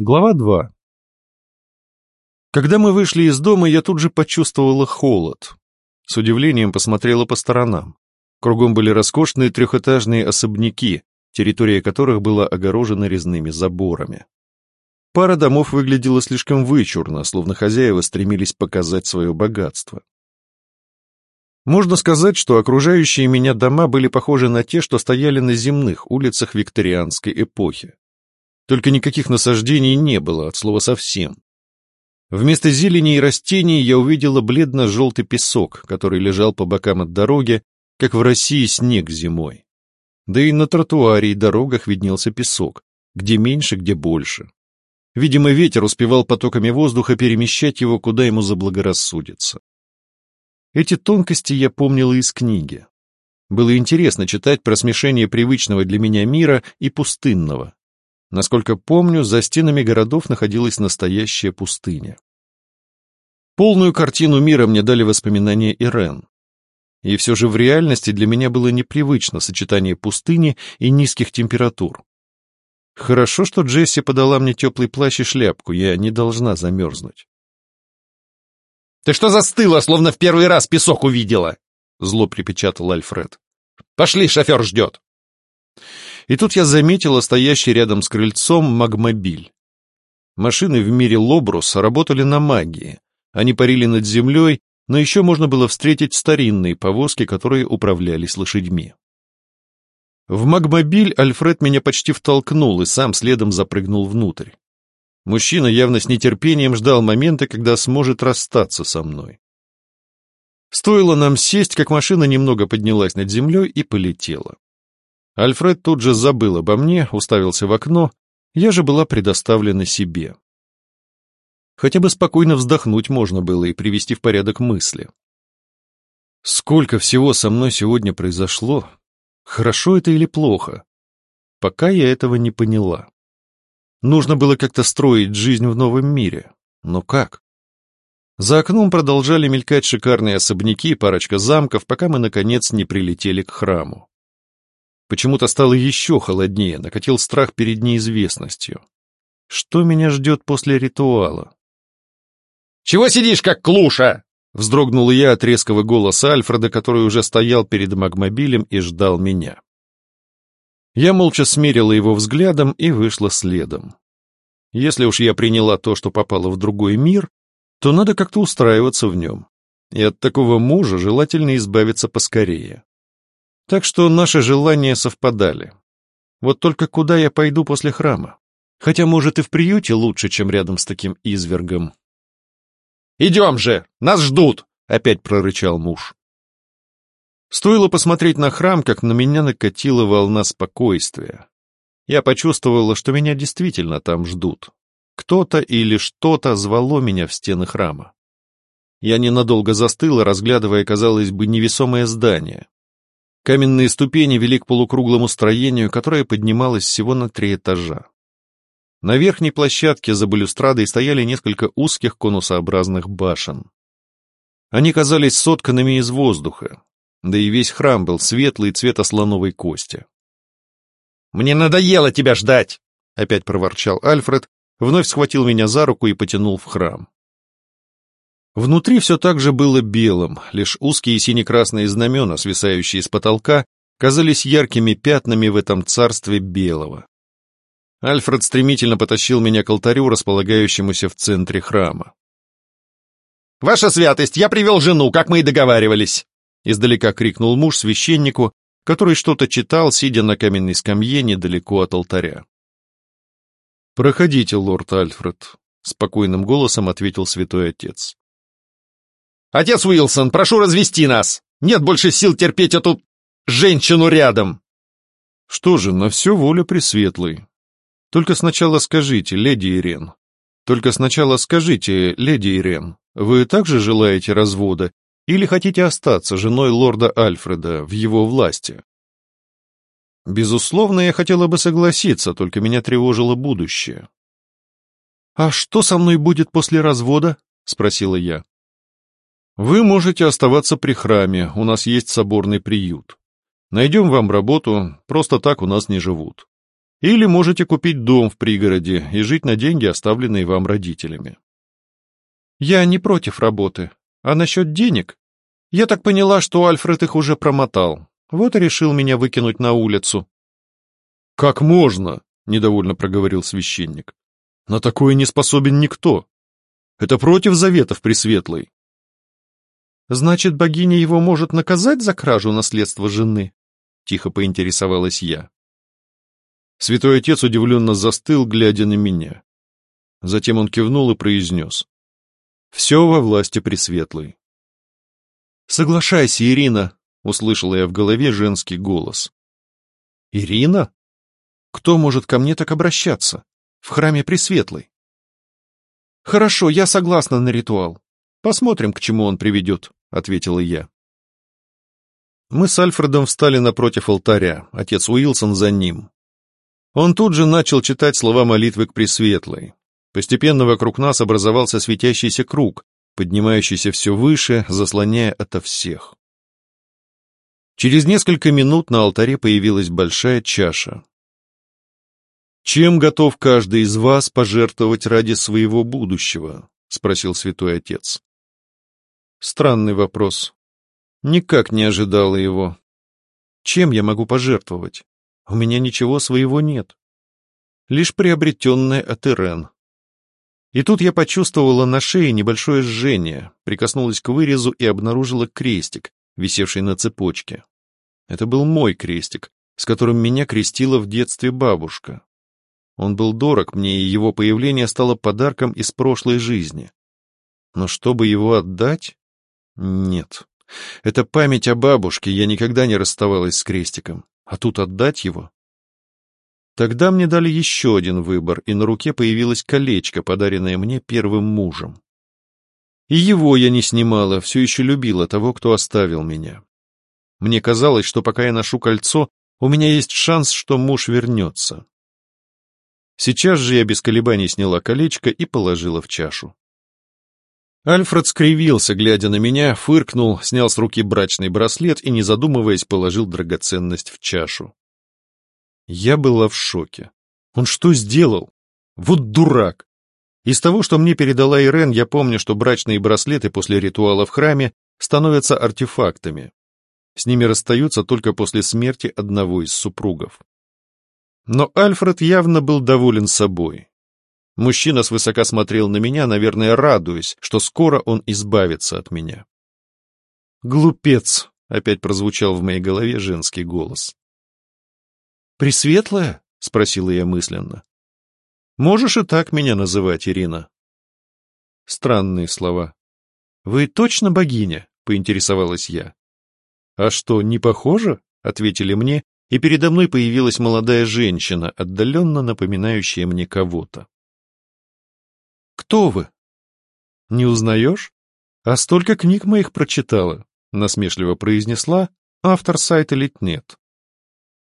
Глава 2. Когда мы вышли из дома, я тут же почувствовала холод. С удивлением посмотрела по сторонам. Кругом были роскошные трехэтажные особняки, территория которых была огорожена резными заборами. Пара домов выглядела слишком вычурно, словно хозяева стремились показать свое богатство. Можно сказать, что окружающие меня дома были похожи на те, что стояли на земных улицах викторианской эпохи. Только никаких насаждений не было, от слова совсем. Вместо зелени и растений я увидела бледно-желтый песок, который лежал по бокам от дороги, как в России снег зимой. Да и на тротуаре и дорогах виднелся песок, где меньше, где больше. Видимо, ветер успевал потоками воздуха перемещать его, куда ему заблагорассудится. Эти тонкости я помнила из книги. Было интересно читать про смешение привычного для меня мира и пустынного, Насколько помню, за стенами городов находилась настоящая пустыня. Полную картину мира мне дали воспоминания Ирен. И все же в реальности для меня было непривычно сочетание пустыни и низких температур. Хорошо, что Джесси подала мне теплый плащ и шляпку, я не должна замерзнуть. «Ты что застыла, словно в первый раз песок увидела?» — зло припечатал Альфред. «Пошли, шофер ждет». И тут я заметила стоящий рядом с крыльцом магмобиль. Машины в мире Лобрус работали на магии. Они парили над землей, но еще можно было встретить старинные повозки, которые управлялись лошадьми. В магмобиль Альфред меня почти втолкнул и сам следом запрыгнул внутрь. Мужчина явно с нетерпением ждал момента, когда сможет расстаться со мной. Стоило нам сесть, как машина немного поднялась над землей и полетела. Альфред тут же забыл обо мне, уставился в окно, я же была предоставлена себе. Хотя бы спокойно вздохнуть можно было и привести в порядок мысли. Сколько всего со мной сегодня произошло, хорошо это или плохо, пока я этого не поняла. Нужно было как-то строить жизнь в новом мире, но как? За окном продолжали мелькать шикарные особняки и парочка замков, пока мы, наконец, не прилетели к храму. Почему-то стало еще холоднее, накатил страх перед неизвестностью. Что меня ждет после ритуала? «Чего сидишь, как клуша?» Вздрогнул я от резкого голоса Альфреда, который уже стоял перед магмобилем и ждал меня. Я молча смерила его взглядом и вышла следом. Если уж я приняла то, что попало в другой мир, то надо как-то устраиваться в нем. И от такого мужа желательно избавиться поскорее. Так что наши желания совпадали. Вот только куда я пойду после храма? Хотя, может, и в приюте лучше, чем рядом с таким извергом. «Идем же! Нас ждут!» — опять прорычал муж. Стоило посмотреть на храм, как на меня накатила волна спокойствия. Я почувствовала, что меня действительно там ждут. Кто-то или что-то звало меня в стены храма. Я ненадолго застыла, разглядывая, казалось бы, невесомое здание. Каменные ступени вели к полукруглому строению, которое поднималось всего на три этажа. На верхней площадке за балюстрадой стояли несколько узких конусообразных башен. Они казались сотканными из воздуха, да и весь храм был светлый цвета слоновой кости. «Мне надоело тебя ждать!» — опять проворчал Альфред, вновь схватил меня за руку и потянул в храм. Внутри все так же было белым, лишь узкие сине-красные знамена, свисающие с потолка, казались яркими пятнами в этом царстве белого. Альфред стремительно потащил меня к алтарю, располагающемуся в центре храма. «Ваша святость, я привел жену, как мы и договаривались!» Издалека крикнул муж священнику, который что-то читал, сидя на каменной скамье недалеко от алтаря. «Проходите, лорд Альфред», — спокойным голосом ответил святой отец. «Отец Уилсон, прошу развести нас! Нет больше сил терпеть эту женщину рядом!» «Что же, на все воля Пресветлой. Только сначала скажите, леди Ирен, только сначала скажите, леди Ирен, вы также желаете развода или хотите остаться женой лорда Альфреда в его власти?» Безусловно, я хотела бы согласиться, только меня тревожило будущее. «А что со мной будет после развода?» — спросила я. Вы можете оставаться при храме, у нас есть соборный приют. Найдем вам работу, просто так у нас не живут. Или можете купить дом в пригороде и жить на деньги, оставленные вам родителями. Я не против работы. А насчет денег? Я так поняла, что Альфред их уже промотал. Вот и решил меня выкинуть на улицу. Как можно? Недовольно проговорил священник. На такое не способен никто. Это против заветов Пресветлой. Значит, богиня его может наказать за кражу наследства жены? Тихо поинтересовалась я. Святой отец удивленно застыл, глядя на меня. Затем он кивнул и произнес. «Все во власти Пресветлой». «Соглашайся, Ирина», — услышала я в голове женский голос. «Ирина? Кто может ко мне так обращаться? В храме Пресветлой?» «Хорошо, я согласна на ритуал. Посмотрим, к чему он приведет», — ответила я. Мы с Альфредом встали напротив алтаря, отец Уилсон за ним. Он тут же начал читать слова молитвы к Пресветлой. Постепенно вокруг нас образовался светящийся круг, поднимающийся все выше, заслоняя ото всех. Через несколько минут на алтаре появилась большая чаша. «Чем готов каждый из вас пожертвовать ради своего будущего?» — спросил святой отец. Странный вопрос. Никак не ожидала его. Чем я могу пожертвовать? У меня ничего своего нет. Лишь приобретенное от Ирен. И тут я почувствовала на шее небольшое жжение, прикоснулась к вырезу и обнаружила крестик, висевший на цепочке. Это был мой крестик, с которым меня крестила в детстве бабушка. Он был дорог мне, и его появление стало подарком из прошлой жизни. Но чтобы его отдать? Нет. Это память о бабушке, я никогда не расставалась с крестиком. А тут отдать его? Тогда мне дали еще один выбор, и на руке появилось колечко, подаренное мне первым мужем. И его я не снимала, все еще любила того, кто оставил меня. Мне казалось, что пока я ношу кольцо, у меня есть шанс, что муж вернется. Сейчас же я без колебаний сняла колечко и положила в чашу. Альфред скривился, глядя на меня, фыркнул, снял с руки брачный браслет и, не задумываясь, положил драгоценность в чашу. Я была в шоке. Он что сделал? Вот дурак! Из того, что мне передала Ирен, я помню, что брачные браслеты после ритуала в храме становятся артефактами. С ними расстаются только после смерти одного из супругов. Но Альфред явно был доволен собой. Мужчина свысока смотрел на меня, наверное, радуясь, что скоро он избавится от меня. «Глупец!» — опять прозвучал в моей голове женский голос. «Пресветлая?» — спросила я мысленно. «Можешь и так меня называть, Ирина». Странные слова. «Вы точно богиня?» — поинтересовалась я. «А что, не похоже?» — ответили мне, и передо мной появилась молодая женщина, отдаленно напоминающая мне кого-то. Кто вы? Не узнаешь? А столько книг моих прочитала, насмешливо произнесла автор сайта Литнет.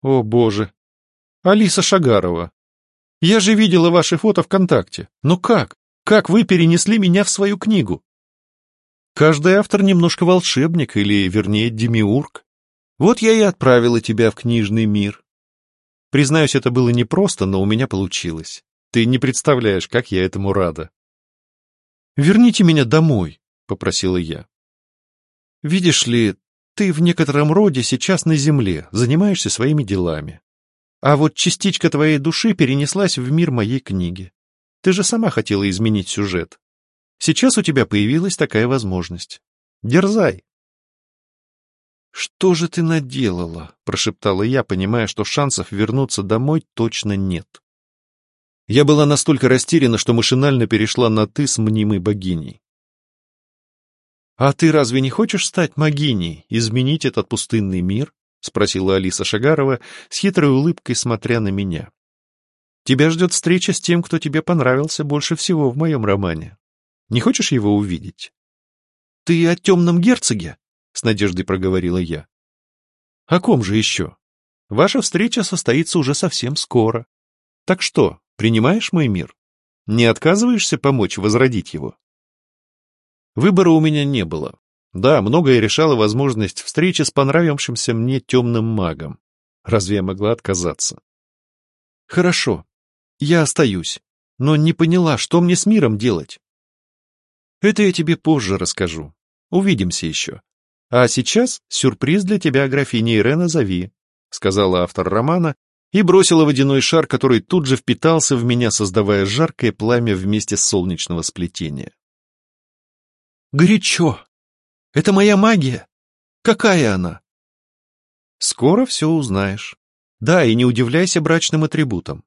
О, боже. Алиса Шагарова. Я же видела ваши фото ВКонтакте. Но как? Как вы перенесли меня в свою книгу? Каждый автор немножко волшебник, или, вернее, демиург. Вот я и отправила тебя в книжный мир. Признаюсь, это было непросто, но у меня получилось. Ты не представляешь, как я этому рада. «Верните меня домой», — попросила я. «Видишь ли, ты в некотором роде сейчас на земле, занимаешься своими делами. А вот частичка твоей души перенеслась в мир моей книги. Ты же сама хотела изменить сюжет. Сейчас у тебя появилась такая возможность. Дерзай». «Что же ты наделала?» — прошептала я, понимая, что шансов вернуться домой точно нет. Я была настолько растеряна, что машинально перешла на «ты» с мнимой богиней. «А ты разве не хочешь стать могиней, изменить этот пустынный мир?» — спросила Алиса Шагарова с хитрой улыбкой, смотря на меня. «Тебя ждет встреча с тем, кто тебе понравился больше всего в моем романе. Не хочешь его увидеть?» «Ты о темном герцоге?» — с надеждой проговорила я. «О ком же еще? Ваша встреча состоится уже совсем скоро. Так что, Принимаешь мой мир? Не отказываешься помочь возродить его? Выбора у меня не было. Да, многое решала возможность встречи с понравившимся мне темным магом. Разве я могла отказаться? Хорошо, я остаюсь, но не поняла, что мне с миром делать. Это я тебе позже расскажу. Увидимся еще. А сейчас сюрприз для тебя, графиня Ирена, зови, сказала автор романа и бросила водяной шар, который тут же впитался в меня, создавая жаркое пламя вместе солнечного сплетения. Горячо! Это моя магия! Какая она? Скоро все узнаешь. Да, и не удивляйся брачным атрибутам.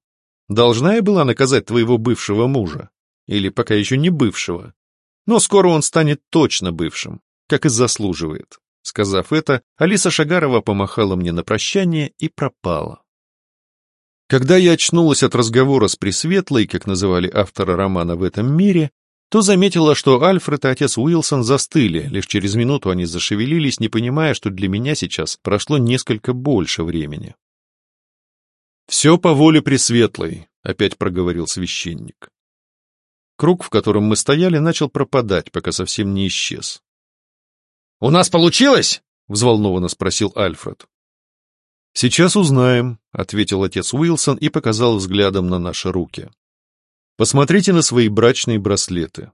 Должна я была наказать твоего бывшего мужа. Или пока еще не бывшего. Но скоро он станет точно бывшим, как и заслуживает. Сказав это, Алиса Шагарова помахала мне на прощание и пропала. Когда я очнулась от разговора с Пресветлой, как называли автора романа в этом мире, то заметила, что Альфред и отец Уилсон застыли, лишь через минуту они зашевелились, не понимая, что для меня сейчас прошло несколько больше времени. «Все по воле Пресветлой», — опять проговорил священник. Круг, в котором мы стояли, начал пропадать, пока совсем не исчез. «У нас получилось?» — взволнованно спросил Альфред. «Сейчас узнаем», — ответил отец Уилсон и показал взглядом на наши руки. «Посмотрите на свои брачные браслеты».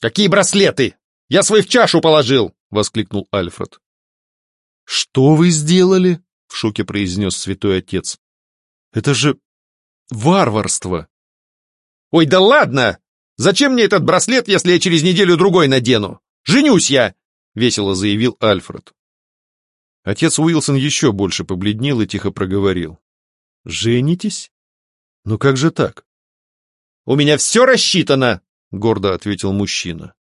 «Какие браслеты? Я свой в чашу положил!» — воскликнул Альфред. «Что вы сделали?» — в шоке произнес святой отец. «Это же варварство!» «Ой, да ладно! Зачем мне этот браслет, если я через неделю-другой надену? Женюсь я!» — весело заявил Альфред. Отец Уилсон еще больше побледнел и тихо проговорил. «Женитесь? Ну как же так?» «У меня все рассчитано!» — гордо ответил мужчина.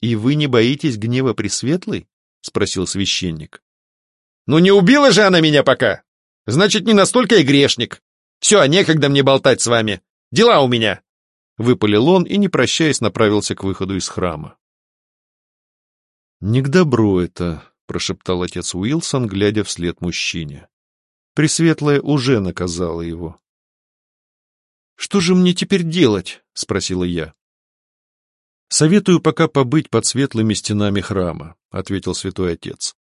«И вы не боитесь гнева Пресветлой?» — спросил священник. «Ну не убила же она меня пока! Значит, не настолько и грешник! Все, некогда мне болтать с вами! Дела у меня!» Выпалил он и, не прощаясь, направился к выходу из храма. «Не к добру это», — прошептал отец Уилсон, глядя вслед мужчине. Пресветлая уже наказала его. «Что же мне теперь делать?» — спросила я. «Советую пока побыть под светлыми стенами храма», — ответил святой отец.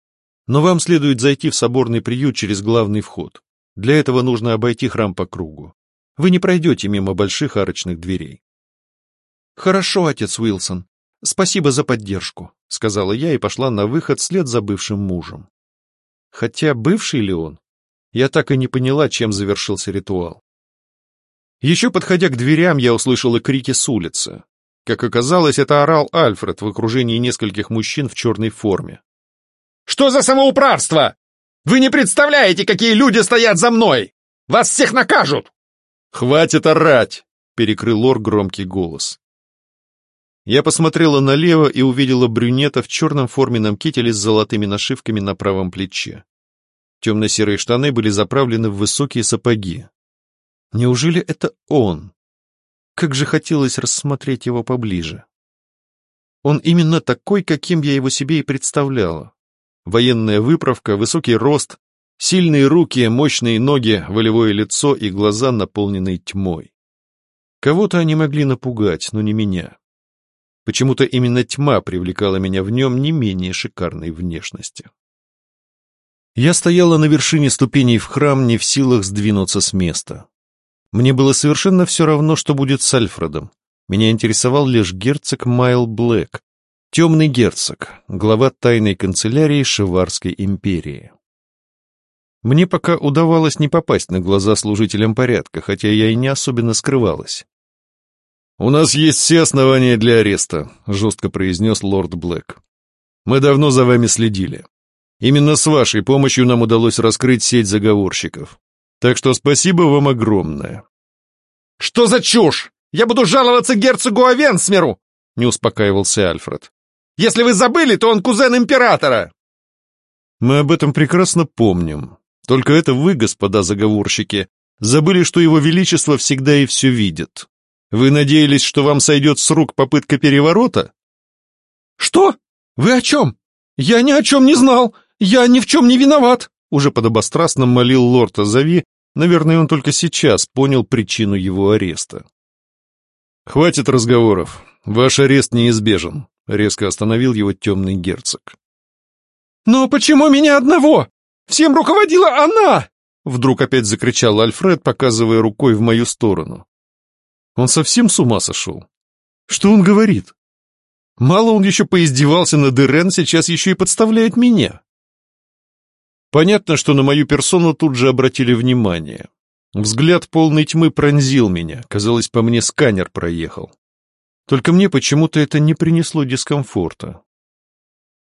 «Но вам следует зайти в соборный приют через главный вход. Для этого нужно обойти храм по кругу. Вы не пройдете мимо больших арочных дверей. «Хорошо, отец Уилсон. Спасибо за поддержку», — сказала я и пошла на выход вслед за бывшим мужем. Хотя бывший ли он? Я так и не поняла, чем завершился ритуал. Еще подходя к дверям, я услышала крики с улицы. Как оказалось, это орал Альфред в окружении нескольких мужчин в черной форме. «Что за самоуправство? Вы не представляете, какие люди стоят за мной! Вас всех накажут!» «Хватит орать!» — перекрыл Лор громкий голос. Я посмотрела налево и увидела брюнета в черном форменном кителе с золотыми нашивками на правом плече. Темно-серые штаны были заправлены в высокие сапоги. Неужели это он? Как же хотелось рассмотреть его поближе. Он именно такой, каким я его себе и представляла. Военная выправка, высокий рост, Сильные руки, мощные ноги, волевое лицо и глаза, наполненные тьмой. Кого-то они могли напугать, но не меня. Почему-то именно тьма привлекала меня в нем не менее шикарной внешности. Я стояла на вершине ступеней в храм, не в силах сдвинуться с места. Мне было совершенно все равно, что будет с Альфредом. Меня интересовал лишь герцог Майл Блэк, темный герцог, глава тайной канцелярии Шиварской империи. Мне пока удавалось не попасть на глаза служителям порядка, хотя я и не особенно скрывалась. «У нас есть все основания для ареста», — жестко произнес лорд Блэк. «Мы давно за вами следили. Именно с вашей помощью нам удалось раскрыть сеть заговорщиков. Так что спасибо вам огромное». «Что за чушь? Я буду жаловаться герцогу Авенсмеру!» — не успокаивался Альфред. «Если вы забыли, то он кузен императора!» «Мы об этом прекрасно помним», только это вы, господа заговорщики, забыли, что его величество всегда и все видит. Вы надеялись, что вам сойдет с рук попытка переворота? Что? Вы о чем? Я ни о чем не знал. Я ни в чем не виноват. Уже подобострастно молил лорд Азави. Наверное, он только сейчас понял причину его ареста. «Хватит разговоров. Ваш арест неизбежен», — резко остановил его темный герцог. «Но почему меня одного? Всем руководила она!» Вдруг опять закричал Альфред, показывая рукой в мою сторону. Он совсем с ума сошел? Что он говорит? Мало он еще поиздевался над Ирен, сейчас еще и подставляет меня. Понятно, что на мою персону тут же обратили внимание. Взгляд полной тьмы пронзил меня, казалось, по мне сканер проехал. Только мне почему-то это не принесло дискомфорта.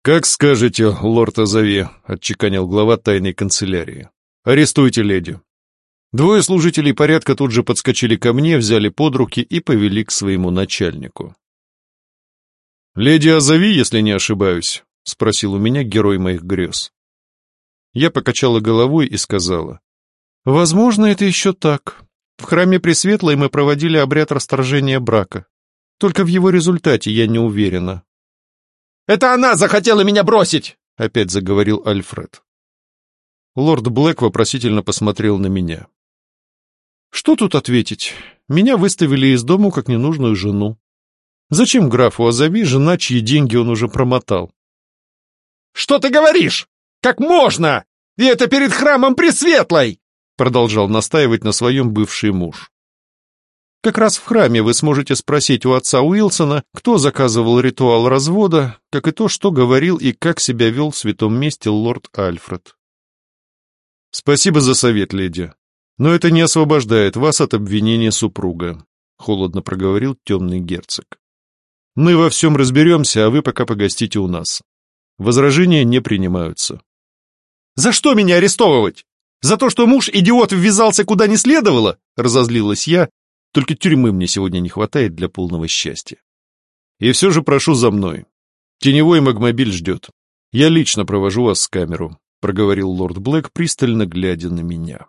«Как скажете, лорд Азави», — отчеканил глава тайной канцелярии. «Арестуйте леди». Двое служителей порядка тут же подскочили ко мне, взяли под руки и повели к своему начальнику. «Леди Азави, если не ошибаюсь», — спросил у меня герой моих грез. Я покачала головой и сказала. «Возможно, это еще так. В храме Пресветлой мы проводили обряд расторжения брака. Только в его результате я не уверена. «Это она захотела меня бросить!» — опять заговорил Альфред. Лорд Блэк вопросительно посмотрел на меня. «Что тут ответить? Меня выставили из дому как ненужную жену. Зачем графу Азави жена, чьи деньги он уже промотал?» «Что ты говоришь? Как можно? И это перед храмом Пресветлой!» Продолжал настаивать на своем бывший муж. Как раз в храме вы сможете спросить у отца Уилсона, кто заказывал ритуал развода, как и то, что говорил и как себя вел в святом месте лорд Альфред. Спасибо за совет, леди. Но это не освобождает вас от обвинения супруга, холодно проговорил темный герцог. Мы во всем разберемся, а вы пока погостите у нас. Возражения не принимаются. «За что меня арестовывать? За то, что муж-идиот ввязался куда не следовало?» — разозлилась я, только тюрьмы мне сегодня не хватает для полного счастья. И все же прошу за мной. Теневой магмобиль ждет. Я лично провожу вас с камеру», — проговорил лорд Блэк, пристально глядя на меня.